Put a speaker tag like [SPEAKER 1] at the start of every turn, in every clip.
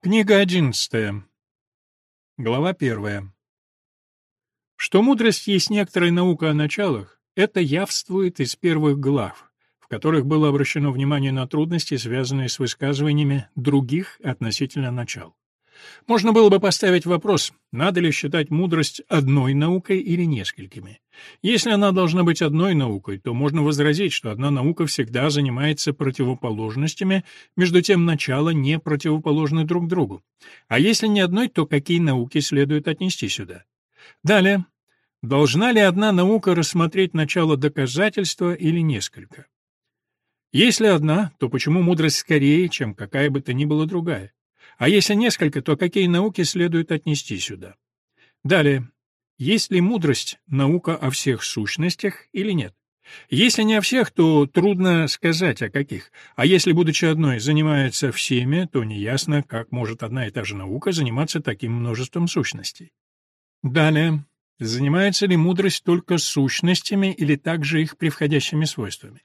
[SPEAKER 1] Книга одиннадцатая. Глава первая. Что мудрость есть некоторая наука о началах, это явствует из первых глав, в которых было обращено внимание на трудности, связанные с высказываниями других относительно начал. Можно было бы поставить вопрос, надо ли считать мудрость одной наукой или несколькими. Если она должна быть одной наукой, то можно возразить, что одна наука всегда занимается противоположностями, между тем начала не противоположны друг другу. А если не одной, то какие науки следует отнести сюда? Далее. Должна ли одна наука рассмотреть начало доказательства или несколько? Если одна, то почему мудрость скорее, чем какая бы то ни была другая? А если несколько, то какие науки следует отнести сюда? Далее. Есть ли мудрость наука о всех сущностях или нет? Если не о всех, то трудно сказать о каких. А если, будучи одной, занимается всеми, то неясно, как может одна и та же наука заниматься таким множеством сущностей. Далее. Занимается ли мудрость только сущностями или также их превходящими свойствами?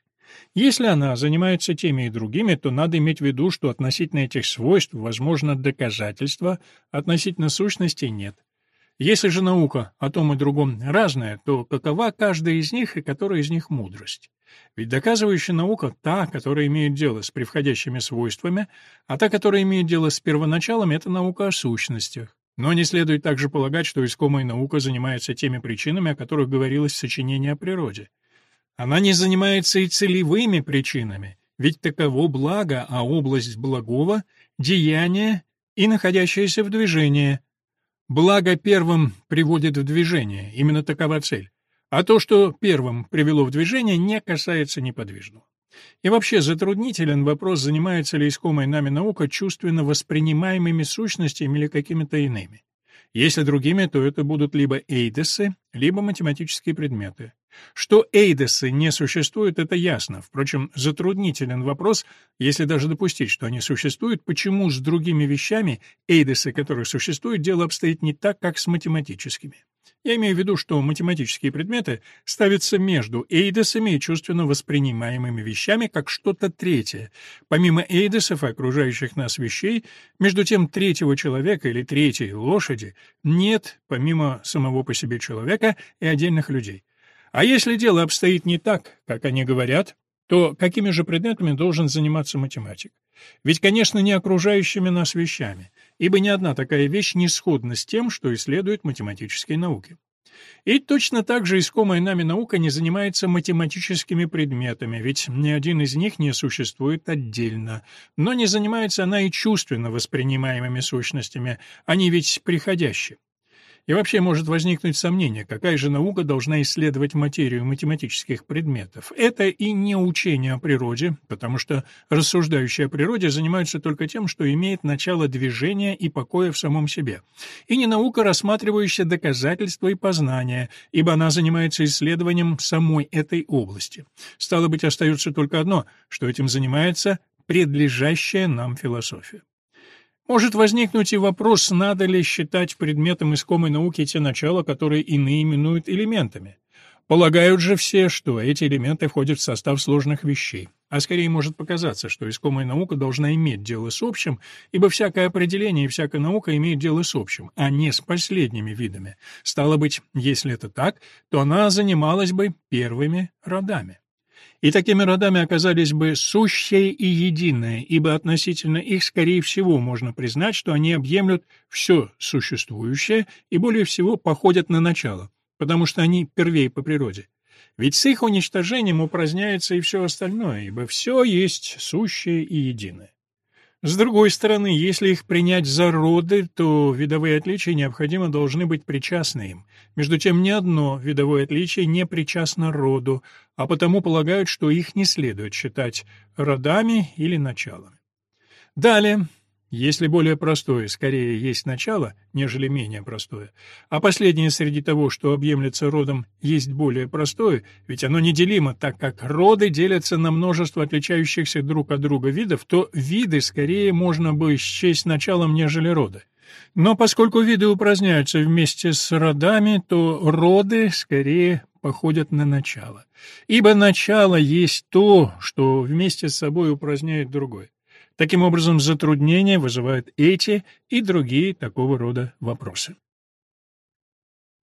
[SPEAKER 1] Если она занимается теми и другими, то надо иметь в виду, что относительно этих свойств возможно доказательство, относительно сущностей нет. Если же наука о том и другом разная, то какова каждая из них и которая из них мудрость? Ведь доказывающая наука та, которая имеет дело с превходящими свойствами, а та, которая имеет дело с первоначалами, это наука о сущностях. Но не следует также полагать, что искомая наука занимается теми причинами, о которых говорилось в сочинении о природе. Она не занимается и целевыми причинами, ведь таково благо, а область благого — деяние и находящееся в движении. Благо первым приводит в движение, именно такова цель. А то, что первым привело в движение, не касается неподвижного. И вообще затруднителен вопрос, занимается ли искомая нами наука чувственно воспринимаемыми сущностями или какими-то иными. Если другими, то это будут либо эйдесы, либо математические предметы. Что эйдесы не существуют, это ясно. Впрочем, затруднителен вопрос, если даже допустить, что они существуют, почему с другими вещами, эйдесы которых существуют, дело обстоит не так, как с математическими. Я имею в виду, что математические предметы ставятся между эйдесами и чувственно воспринимаемыми вещами как что-то третье. Помимо эйдесов и окружающих нас вещей, между тем третьего человека или третьей лошади нет, помимо самого по себе человека и отдельных людей. А если дело обстоит не так, как они говорят, то какими же предметами должен заниматься математик? Ведь, конечно, не окружающими нас вещами, ибо ни одна такая вещь не сходна с тем, что исследует математические науки. И точно так же искомая нами наука не занимается математическими предметами, ведь ни один из них не существует отдельно. Но не занимается она и чувственно воспринимаемыми сущностями, они ведь приходящие. И вообще может возникнуть сомнение, какая же наука должна исследовать материю математических предметов. Это и не учение о природе, потому что рассуждающие о природе занимаются только тем, что имеет начало движения и покоя в самом себе. И не наука, рассматривающая доказательства и познания, ибо она занимается исследованием самой этой области. Стало быть, остается только одно, что этим занимается предлежащая нам философия. Может возникнуть и вопрос, надо ли считать предметом искомой науки те начала, которые иные именуют элементами. Полагают же все, что эти элементы входят в состав сложных вещей. А скорее может показаться, что искомая наука должна иметь дело с общим, ибо всякое определение и всякая наука имеет дело с общим, а не с последними видами. Стало быть, если это так, то она занималась бы первыми родами. И такими родами оказались бы сущее и единое, ибо относительно их, скорее всего, можно признать, что они объемлют все существующее и более всего походят на начало, потому что они первее по природе. Ведь с их уничтожением упраздняется и все остальное, ибо все есть сущее и единое. С другой стороны, если их принять за роды, то видовые отличия необходимо должны быть причастны им. Между тем, ни одно видовое отличие не причастно роду, а потому полагают, что их не следует считать родами или началами. Далее, если более простое скорее есть начало, нежели менее простое, а последнее среди того, что объемлется родом, есть более простое, ведь оно неделимо, так как роды делятся на множество отличающихся друг от друга видов, то виды скорее можно бы счесть началом, нежели роды. Но поскольку виды упраздняются вместе с родами, то роды скорее походят на начало. Ибо начало есть то, что вместе с собой упраздняет другое. Таким образом, затруднения вызывают эти и другие такого рода вопросы.